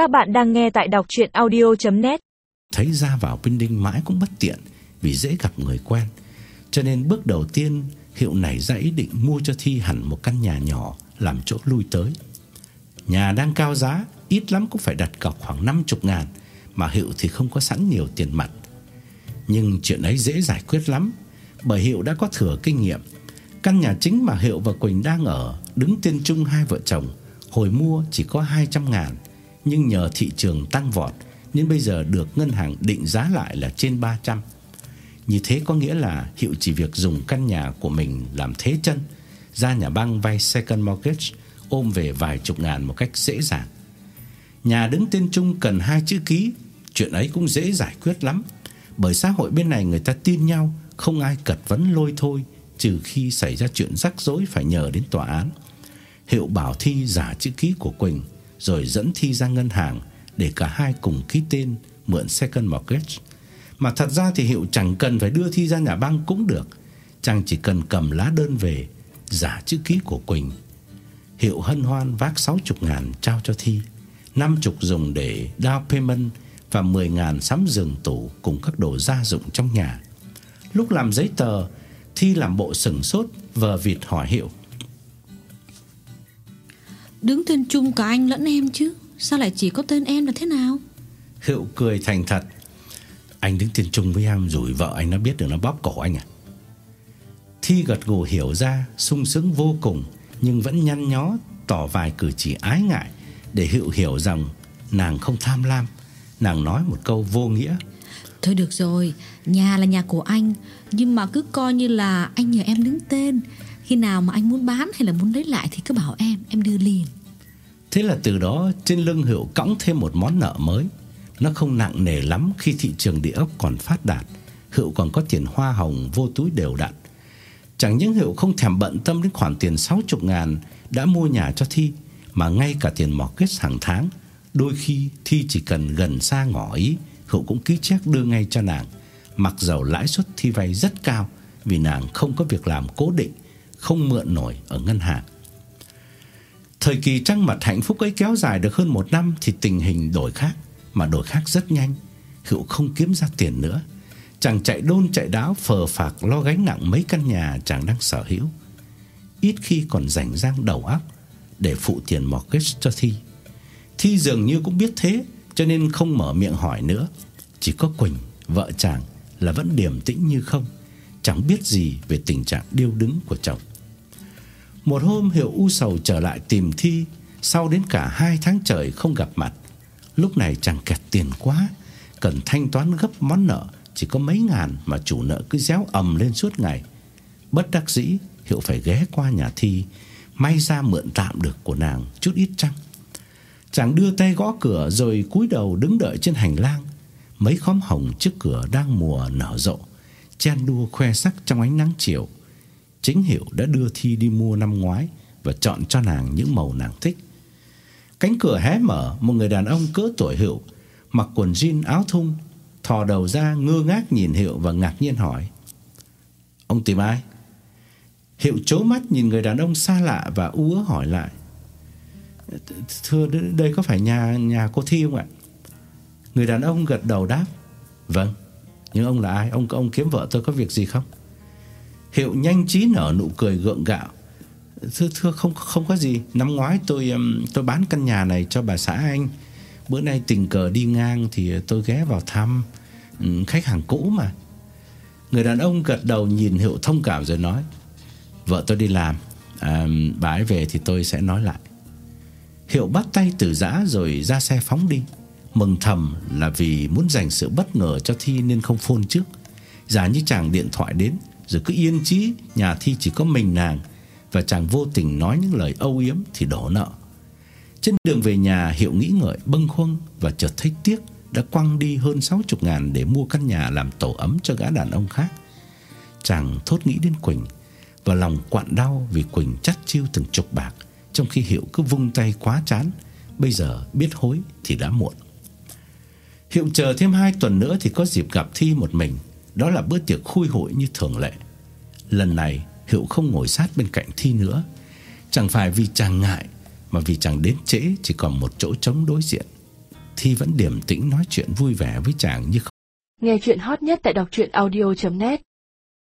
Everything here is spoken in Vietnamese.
Các bạn đang nghe tại đọc audio net Thấy ra vào Vinh Đinh mãi cũng bất tiện vì dễ gặp người quen. Cho nên bước đầu tiên Hiệu này ra ý định mua cho Thi hẳn một căn nhà nhỏ làm chỗ lui tới. Nhà đang cao giá, ít lắm cũng phải đặt cọc khoảng 50 ngàn, mà Hiệu thì không có sẵn nhiều tiền mặt. Nhưng chuyện ấy dễ giải quyết lắm, bởi Hiệu đã có thừa kinh nghiệm. Căn nhà chính mà Hiệu và Quỳnh đang ở đứng tên chung hai vợ chồng, hồi mua chỉ có 200 ngàn, nhưng nhờ thị trường tăng vọt nên bây giờ được ngân hàng định giá lại là trên 300. Như thế có nghĩa là Hiệu chỉ việc dùng căn nhà của mình làm thế chân, ra nhà băng vay second mortgage ôm về vài chục ngàn một cách dễ dàng. Nhà đứng tên chung cần hai chữ ký, chuyện ấy cũng dễ giải quyết lắm, bởi xã hội bên này người ta tin nhau, không ai cật vấn lôi thôi, trừ khi xảy ra chuyện rắc rối phải nhờ đến tòa án. Hiệu bảo Thi giả chữ ký của Quỳnh rồi dẫn Thi ra ngân hàng để cả hai cùng ký tên mượn second mortgage. Mà thật ra thì Hiệu chẳng cần phải đưa Thi ra nhà băng cũng được, chàng chỉ cần cầm lá đơn về giả chữ ký của Quỳnh. Hiệu hân hoan vác 60 ngàn trao cho Thi, 50 dùng để down payment và 10 ngàn sắm giường tủ cùng các đồ gia dụng trong nhà. Lúc làm giấy tờ, Thi làm bộ sừng sốt vờ vịt hỏi Hiệu. Đứng tên chung cả anh lẫn em chứ? Sao lại chỉ có tên em là thế nào? Hiệu cười thành thật. Anh đứng tên chung với em rồi vợ anh nó biết được nó bóp cổ anh à? Thi gật gù hiểu ra sung sướng vô cùng Nhưng vẫn nhăn nhó Tỏ vài cử chỉ ái ngại Để Hiệu hiểu rằng nàng không tham lam. Nàng nói một câu vô nghĩa. Thôi được rồi Nhà là nhà của anh Nhưng mà cứ coi như là anh nhờ em đứng tên khi nào mà anh muốn bán hay là muốn lấy lại Thì cứ bảo em, em đưa liền. Thế là từ đó trên lưng Hiệu cõng thêm một món nợ mới. Nó không nặng nề lắm khi thị trường địa ốc còn phát đạt. Hiệu còn có tiền hoa hồng vô túi đều đặn. Chẳng những Hiệu không thèm bận tâm đến khoản tiền 60 ngàn đã mua nhà cho Thi Mà ngay cả tiền mortgage hàng tháng Đôi khi Thi chỉ cần gần xa ngỏ ý Hiệu cũng ký chép đưa ngay cho nàng. Mặc dầu lãi suất Thi vay rất cao Vì nàng không có việc làm cố định. Không mượn nổi ở ngân hàng. Thời kỳ trăng mặt hạnh phúc ấy kéo dài được hơn một năm Thì tình hình đổi khác Mà đổi khác rất nhanh. Hữu không kiếm ra tiền nữa. Chàng chạy đôn chạy đáo phờ phạc lo gánh nặng mấy căn nhà chàng đang sở hữu. Ít khi còn rảnh rang đầu óc Để phụ tiền mortgage cho Thi. Thi dường như cũng biết thế Cho nên không mở miệng hỏi nữa. Chỉ có Quỳnh, vợ chàng Là vẫn điềm tĩnh như không. Chẳng biết gì về tình trạng điêu đứng của chồng. Một hôm Hiệu u sầu trở lại tìm Thi Sau đến cả hai tháng trời không gặp mặt Lúc này chàng kẹt tiền quá Cần thanh toán gấp món nợ Chỉ có mấy ngàn mà chủ nợ cứ réo ầm lên suốt ngày Bất đắc dĩ Hiệu phải ghé qua nhà Thi May ra mượn tạm được của nàng chút ít trăng Chàng đưa tay gõ cửa rồi cúi đầu đứng đợi trên hành lang. Mấy khóm hồng trước cửa đang mùa nở rộ, chen đua khoe sắc trong ánh nắng chiều. Chính Hiệu đã đưa Thi đi mua năm ngoái và chọn cho nàng những màu nàng thích. Cánh cửa hé mở, một người đàn ông cỡ tuổi Hiệu, mặc quần jean áo thun, thò đầu ra ngơ ngác nhìn Hiệu và ngạc nhiên hỏi: "Ông tìm ai?" Hiệu chố mắt nhìn người đàn ông xa lạ và ú ớ hỏi lại: Thưa đây có phải nhà nhà cô Thi không ạ? Người đàn ông gật đầu đáp Vâng Nhưng ông là ai? Ông ông kiếm vợ tôi có việc gì không? Hiệu nhanh trí nở nụ cười gượng gạo. Thưa thưa không không có gì. Năm ngoái tôi tôi bán căn nhà này cho bà xã anh. Bữa nay tình cờ đi ngang Thì tôi ghé vào thăm. Khách hàng cũ mà. Người đàn ông gật đầu nhìn Hiệu thông cảm rồi nói Vợ tôi đi làm. À, Bà ấy về thì tôi sẽ nói lại. Hiệu bắt tay từ dã rồi ra xe phóng đi. Mừng thầm là vì muốn dành sự bất ngờ cho Thi nên không phone trước. Giả như chàng điện thoại đến. Rồi cứ yên chí, nhà Thi chỉ có mình nàng. Và chàng vô tình nói những lời âu yếm thì đổ nợ. Trên đường về nhà, Hiệu nghĩ ngợi, bâng khuâng Và chợt thấy tiếc Đã quăng đi hơn 60 ngàn để mua căn nhà làm tổ ấm cho gã đàn ông khác. Chàng thốt nghĩ đến Quỳnh Và lòng quặn đau vì Quỳnh chắt chiêu từng chục bạc, trong khi Hiệu cứ vung tay quá chán. Bây giờ biết hối thì đã muộn. Hiệu chờ thêm 2 tuần nữa Thì có dịp gặp Thi một mình. Đó là bữa tiệc khui hội như thường lệ. Lần này, Hiệu không ngồi sát bên cạnh Thi nữa. Chẳng phải vì chàng ngại, Mà vì chàng đến trễ Chỉ còn một chỗ trống đối diện. Thi vẫn điềm tĩnh nói chuyện vui vẻ với chàng như Nghe chuyện hot nhất tại đọc audio.net